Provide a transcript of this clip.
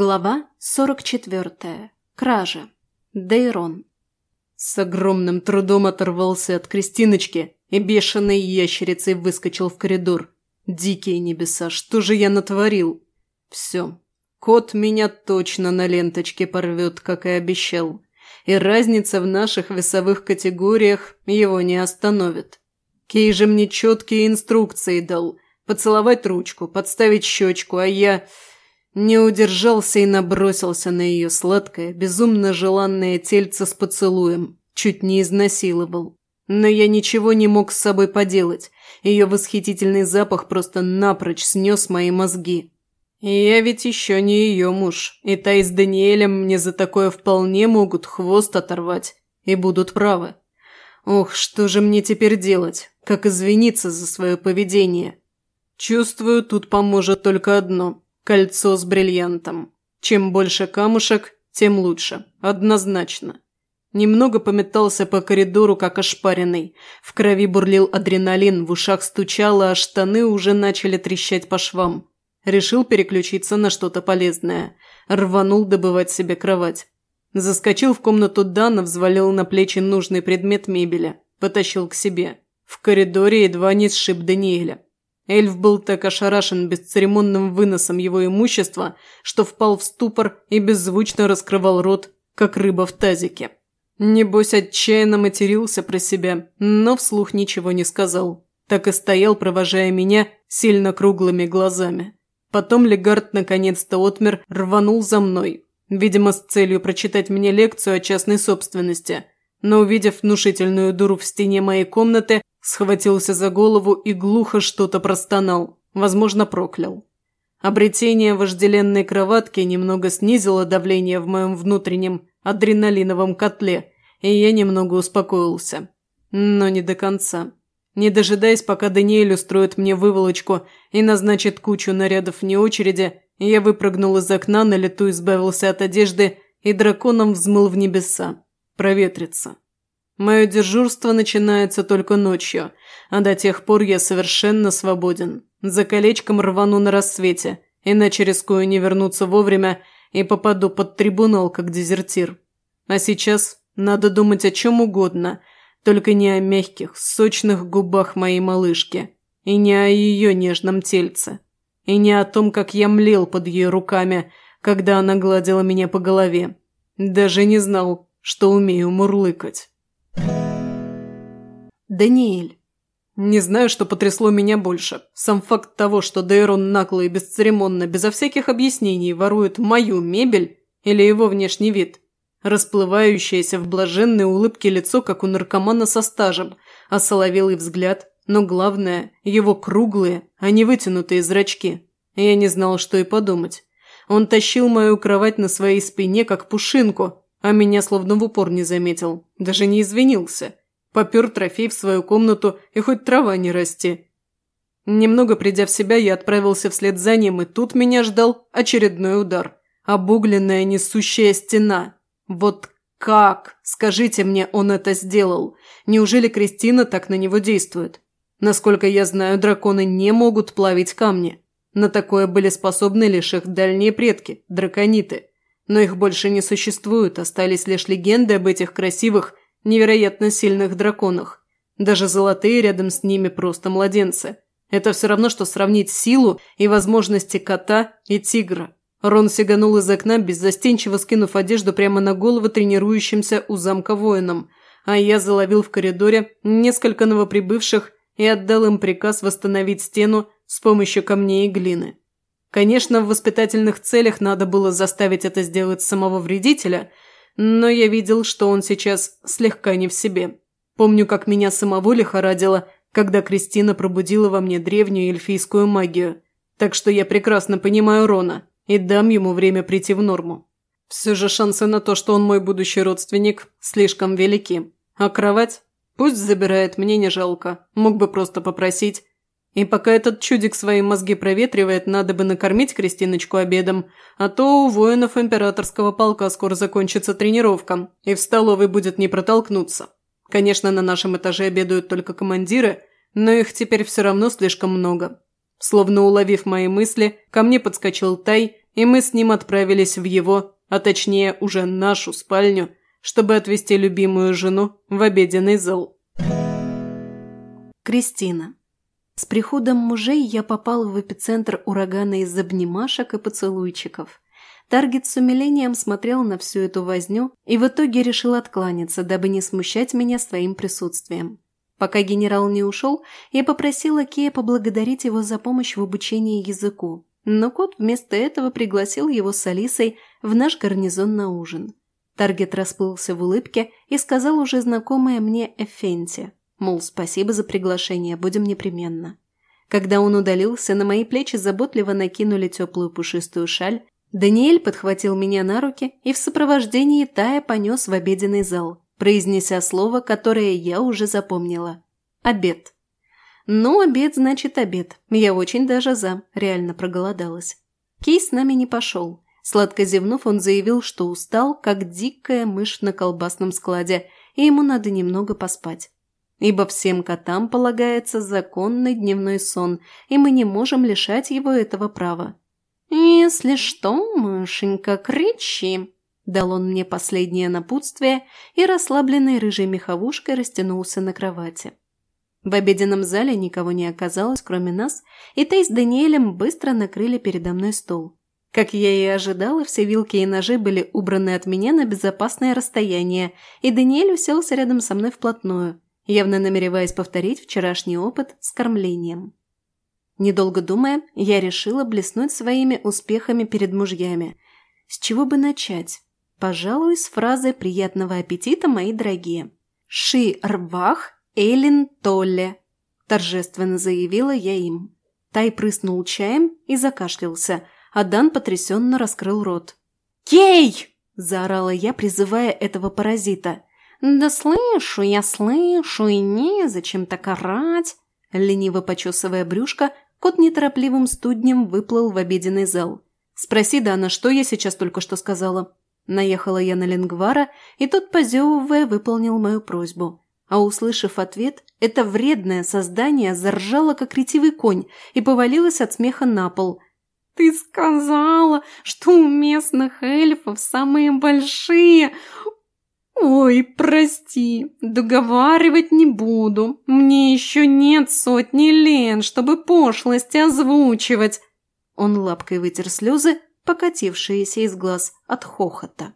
Глава 44. Кража. Дейрон. С огромным трудом оторвался от Кристиночки и бешеной ящерицей выскочил в коридор. Дикие небеса, что же я натворил? Все. Кот меня точно на ленточке порвет, как и обещал. И разница в наших весовых категориях его не остановит. Кей же мне четкие инструкции дал. Поцеловать ручку, подставить щечку, а я... Не удержался и набросился на ее сладкое, безумно желанное тельце с поцелуем. Чуть не изнасиловал. Но я ничего не мог с собой поделать. Ее восхитительный запах просто напрочь снес мои мозги. Я ведь еще не ее муж, и та с Даниэлем мне за такое вполне могут хвост оторвать. И будут правы. Ох, что же мне теперь делать? Как извиниться за свое поведение? Чувствую, тут поможет только одно – Кольцо с бриллиантом. Чем больше камушек, тем лучше. Однозначно. Немного пометался по коридору, как ошпаренный. В крови бурлил адреналин, в ушах стучало, а штаны уже начали трещать по швам. Решил переключиться на что-то полезное. Рванул добывать себе кровать. Заскочил в комнату Дана, взвалил на плечи нужный предмет мебели. Потащил к себе. В коридоре едва не сшиб Даниэля. Эльф был так ошарашен бесцеремонным выносом его имущества, что впал в ступор и беззвучно раскрывал рот, как рыба в тазике. Небось, отчаянно матерился про себя, но вслух ничего не сказал. Так и стоял, провожая меня сильно круглыми глазами. Потом Легард наконец-то отмер, рванул за мной. Видимо, с целью прочитать мне лекцию о частной собственности. Но увидев внушительную дуру в стене моей комнаты, Схватился за голову и глухо что-то простонал, возможно, проклял. Обретение вожделенной кроватки немного снизило давление в моем внутреннем адреналиновом котле, и я немного успокоился. Но не до конца. Не дожидаясь, пока Даниэль устроит мне выволочку и назначит кучу нарядов вне очереди, я выпрыгнул из окна, на лету избавился от одежды и драконом взмыл в небеса. Проветриться. Мое дежурство начинается только ночью, а до тех пор я совершенно свободен. За колечком рвану на рассвете, иначе рискую не вернуться вовремя и попаду под трибунал как дезертир. А сейчас надо думать о чем угодно, только не о мягких, сочных губах моей малышки, и не о ее нежном тельце, и не о том, как я млел под ее руками, когда она гладила меня по голове. Даже не знал, что умею мурлыкать. Даниэль. Не знаю, что потрясло меня больше. Сам факт того, что Дейрон нагло и бесцеремонно, безо всяких объяснений, ворует мою мебель или его внешний вид. Расплывающееся в блаженной улыбке лицо, как у наркомана со стажем, а соловелый взгляд, но главное – его круглые, а не вытянутые зрачки. Я не знал, что и подумать. Он тащил мою кровать на своей спине, как пушинку, а меня словно в упор не заметил, даже не извинился. Попер трофей в свою комнату и хоть трава не расти. Немного придя в себя, я отправился вслед за ним, и тут меня ждал очередной удар. Обугленная несущая стена. Вот как, скажите мне, он это сделал? Неужели Кристина так на него действует? Насколько я знаю, драконы не могут плавить камни. На такое были способны лишь их дальние предки – дракониты. Но их больше не существует, остались лишь легенды об этих красивых, невероятно сильных драконах. Даже золотые рядом с ними просто младенцы. Это все равно, что сравнить силу и возможности кота и тигра. Рон сиганул из окна, беззастенчиво скинув одежду прямо на голову тренирующимся у замка воинам, а я заловил в коридоре несколько новоприбывших и отдал им приказ восстановить стену с помощью камней и глины. Конечно, в воспитательных целях надо было заставить это сделать самого вредителя, но я видел, что он сейчас слегка не в себе. Помню, как меня самого лихорадило, когда Кристина пробудила во мне древнюю эльфийскую магию. Так что я прекрасно понимаю Рона и дам ему время прийти в норму. Все же шансы на то, что он мой будущий родственник, слишком велики. А кровать? Пусть забирает, мне не жалко. Мог бы просто попросить. И пока этот чудик свои мозги проветривает, надо бы накормить Кристиночку обедом, а то у воинов императорского полка скоро закончится тренировка, и в столовой будет не протолкнуться. Конечно, на нашем этаже обедают только командиры, но их теперь все равно слишком много. Словно уловив мои мысли, ко мне подскочил Тай и мы с ним отправились в его, а точнее уже нашу спальню, чтобы отвезти любимую жену в обеденный зал. Кристина. С приходом мужей я попал в эпицентр урагана из обнимашек и поцелуйчиков. Таргет с умилением смотрел на всю эту возню и в итоге решил откланяться, дабы не смущать меня своим присутствием. Пока генерал не ушел, я попросила Кея поблагодарить его за помощь в обучении языку, но кот вместо этого пригласил его с Алисой в наш гарнизон на ужин. Таргет расплылся в улыбке и сказал уже знакомое мне Эфенти, мол, спасибо за приглашение, будем непременно. Когда он удалился, на мои плечи заботливо накинули теплую пушистую шаль, Даниэль подхватил меня на руки и в сопровождении Тая понес в обеденный зал, произнеся слово, которое я уже запомнила. «Обед». «Ну, обед значит обед. Я очень даже за. Реально проголодалась». Кей с нами не пошел. Сладко зевнув, он заявил, что устал, как дикая мышь на колбасном складе, и ему надо немного поспать. Ибо всем котам полагается законный дневной сон, и мы не можем лишать его этого права. «Если что, мышенька, кричи!» Дал он мне последнее напутствие и расслабленной рыжей меховушкой растянулся на кровати. В обеденном зале никого не оказалось, кроме нас, и Тей с Даниэлем быстро накрыли передо мной стол. Как я и ожидала, все вилки и ножи были убраны от меня на безопасное расстояние, и Даниэль уселся рядом со мной вплотную, явно намереваясь повторить вчерашний опыт с кормлением. Недолго думая, я решила блеснуть своими успехами перед мужьями. С чего бы начать? Пожалуй, с фразы «приятного аппетита, мои дорогие». «Ши рвах Эйлин Толле», – торжественно заявила я им. Тай прыснул чаем и закашлялся, а Дан потрясенно раскрыл рот. «Кей!» – заорала я, призывая этого паразита. «Да слышу, я слышу, и незачем так орать!» Лениво почесывая брюшко, кот неторопливым студнем выплыл в обеденный зал. «Спроси Дана, что я сейчас только что сказала?» Наехала я на Ленгвара, и тот, позевывая, выполнил мою просьбу. А услышав ответ, это вредное создание заржало, как ретивый конь, и повалилось от смеха на пол. «Ты сказала, что у местных эльфов самые большие!» «Ой, прости, договаривать не буду. Мне еще нет сотни лен, чтобы пошлости озвучивать». Он лапкой вытер слезы, покатившиеся из глаз от хохота.